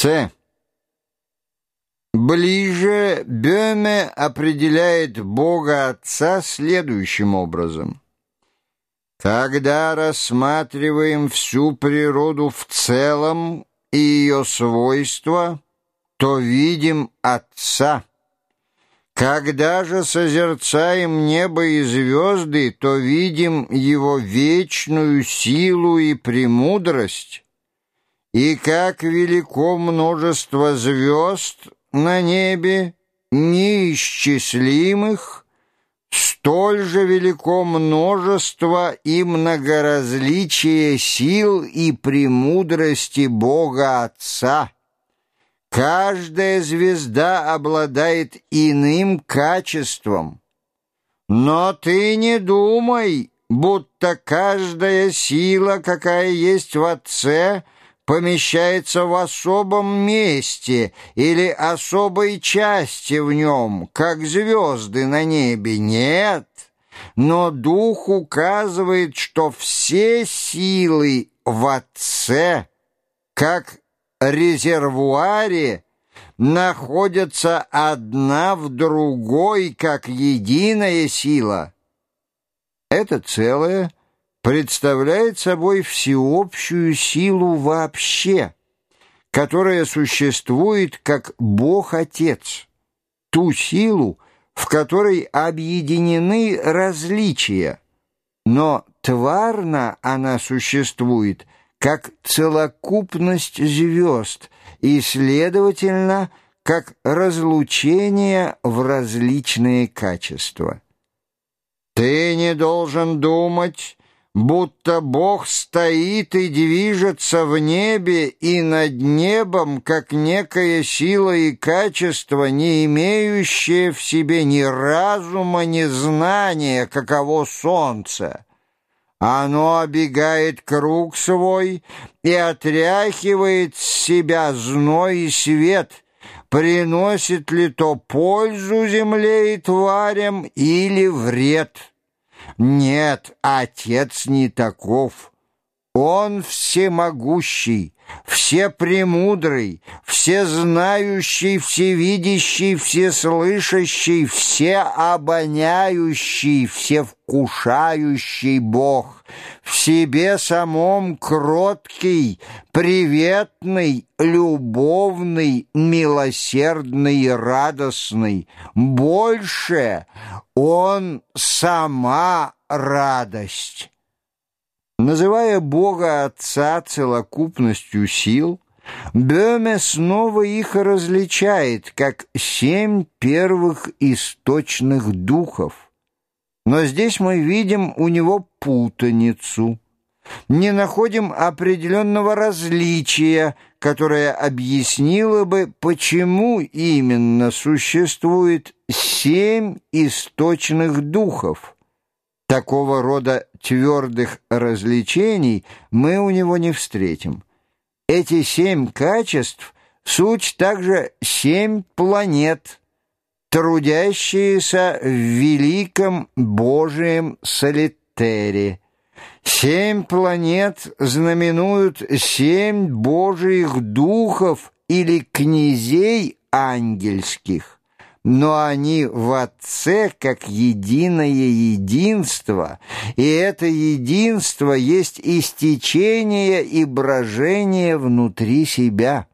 С. Ближе Бёме определяет Бога Отца следующим образом. Когда рассматриваем всю природу в целом и ее свойства, то видим Отца. Когда же созерцаем небо и звезды, то видим Его вечную силу и премудрость, и как велико множество звезд на небе, неисчислимых, столь же велико множество и многоразличие сил и премудрости Бога Отца. Каждая звезда обладает иным качеством. Но ты не думай, будто каждая сила, какая есть в Отце — помещается в особом месте или особой части в нем, как звезды на небе. Нет, но Дух указывает, что все силы в Отце, как резервуаре, находятся одна в другой, как единая сила. Это целое — представляет собой всеобщую силу вообще, которая существует как Бог-Отец, ту силу, в которой объединены различия, но тварно она существует как целокупность звезд и, следовательно, как разлучение в различные качества. Ты не должен думать, будто Бог стоит и движется в небе и над небом, как некая сила и качество, не имеющее в себе ни разума, ни знания, каково солнце. Оно обегает круг свой и отряхивает с себя зной и свет, приносит ли то пользу земле и тварям или вред». Нет, отец не таков. Он всемогущий, всепремудрый, всезнающий, всевидящий, всеслышащий, всеобоняющий, всевкушающий Бог, в себе самом кроткий, приветный, любовный, милосердный и радостный. Больше Он сама радость. Называя Бога Отца целокупностью сил, Бёме снова их различает, как семь первых источных духов. Но здесь мы видим у него путаницу, не находим определенного различия, которое объяснило бы, почему именно существует семь источных духов. Такого рода твердых развлечений мы у него не встретим. Эти семь качеств — суть также семь планет, трудящиеся в великом Божием солитере. Семь планет знаменуют семь Божиих духов или князей ангельских но они в Отце как единое единство, и это единство есть истечение и брожение внутри себя.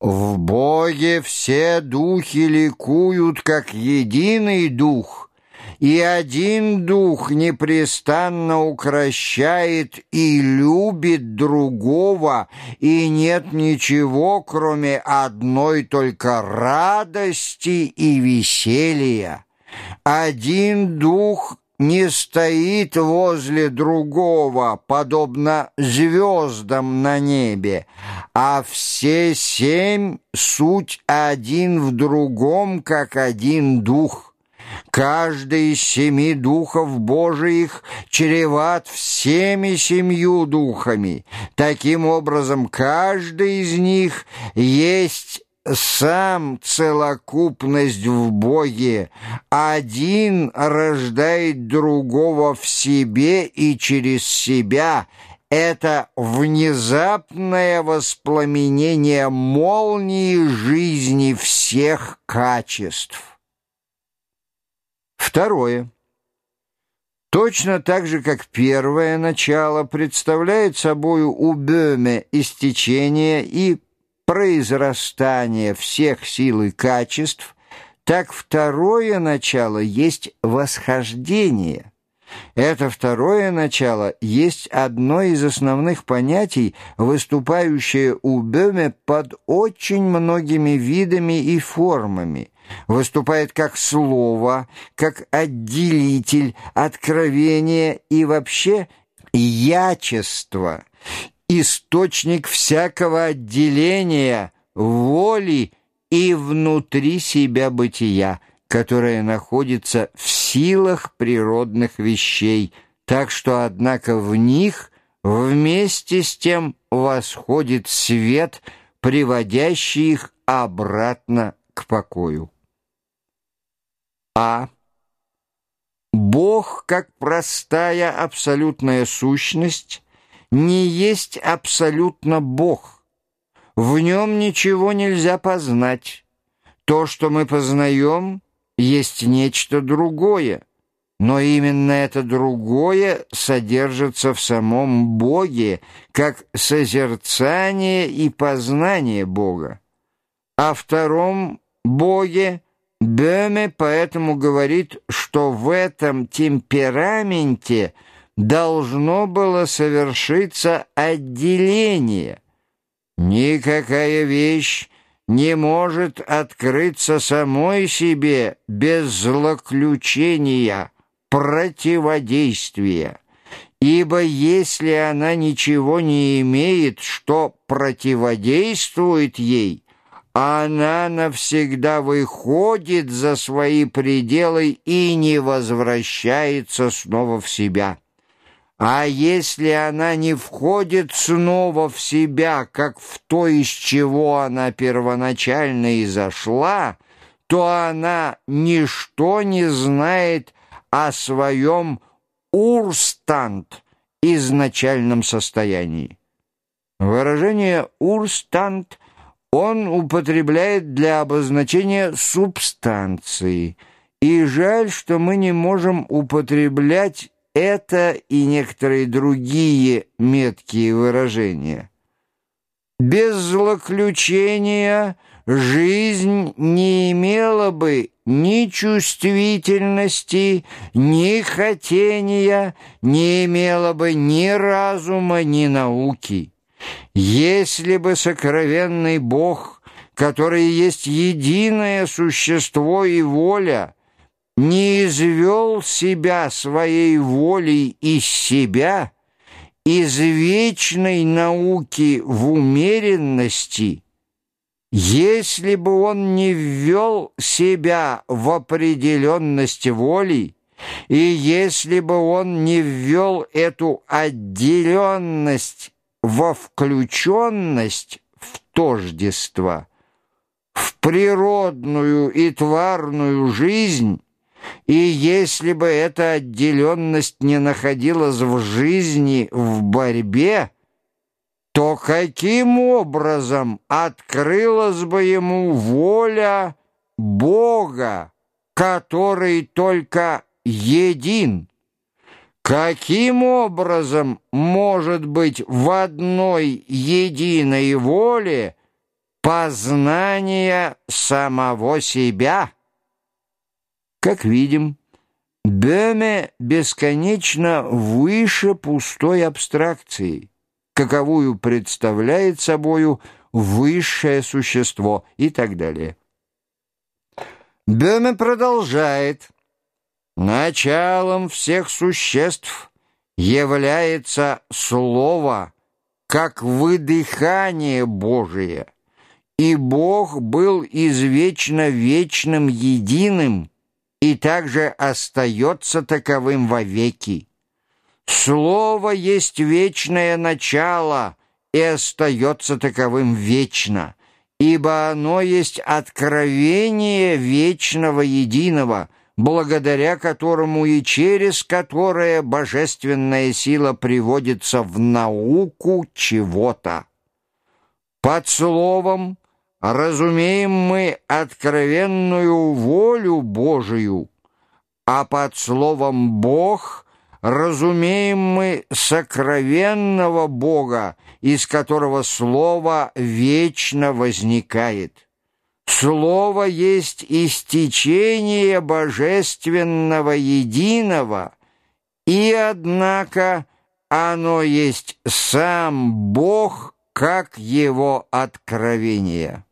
В Боге все духи ликуют, как единый дух — и один дух непрестанно укращает и любит другого, и нет ничего, кроме одной только радости и веселья. Один дух не стоит возле другого, подобно звездам на небе, а все семь — суть один в другом, как один дух. Каждый из семи духов Божиих чреват всеми семью духами. Таким образом, каждый из них есть сам целокупность в Боге. Один рождает другого в себе и через себя. это внезапное воспламенение молнии жизни всех качеств. Второе. Точно так же, как первое начало представляет собою у Бöhme истечение и произрастание всех сил и качеств, так второе начало есть восхождение – это второе начало есть одно из основных понятий, выступающее у Бöhme под очень многими видами и формами. Выступает как слово, как отделитель, откровение и вообще ячество, источник всякого отделения, воли и внутри себя бытия, которое находится в силах природных вещей, так что, однако, в них вместе с тем восходит свет, приводящий их обратно к покою. А. Бог, как простая абсолютная сущность, не есть абсолютно Бог. В нем ничего нельзя познать. То, что мы познаем — есть нечто другое, но именно это другое содержится в самом Боге, как созерцание и познание Бога. О втором Боге Бöhme поэтому говорит, что в этом темпераменте должно было совершиться отделение. Никакая вещь не может открыться самой себе без злоключения, противодействия. Ибо если она ничего не имеет, что противодействует ей, она навсегда выходит за свои пределы и не возвращается снова в себя». А если она не входит снова в себя, как в то, из чего она первоначально и зашла, то она ничто не знает о своем урстант, изначальном состоянии. Выражение «урстант» он употребляет для обозначения субстанции, и жаль, что мы не можем употреблять это и некоторые другие меткие выражения. Без злоключения жизнь не имела бы ни чувствительности, ни хотения, не имела бы ни разума, ни науки. Если бы сокровенный Бог, который есть единое существо и воля, не извел себя своей волей из себя, из вечной науки в умеренности, если бы он не ввел себя в определенность воли, и если бы он не ввел эту отделенность во включенность в тождество, в природную и тварную жизнь, и если бы эта отделенность не находилась в жизни, в борьбе, то каким образом открылась бы ему воля Бога, который только един? Каким образом может быть в одной единой воле познание самого себя? Как видим, Бöhme бесконечно выше пустой абстракции, каковую представляет собою высшее существо и так далее. Бöhme продолжает. Началом всех существ является Слово, как выдыхание Божие, и Бог был извечно вечным единым, и также остается таковым вовеки. Слово есть вечное начало и остается таковым вечно, ибо оно есть откровение вечного единого, благодаря которому и через которое божественная сила приводится в науку чего-то. Под словом разумеем мы откровенную волю Божию, а под словом «Бог» разумеем мы сокровенного Бога, из которого Слово вечно возникает. Слово есть истечение божественного единого, и, однако, оно есть сам Бог, как его откровение.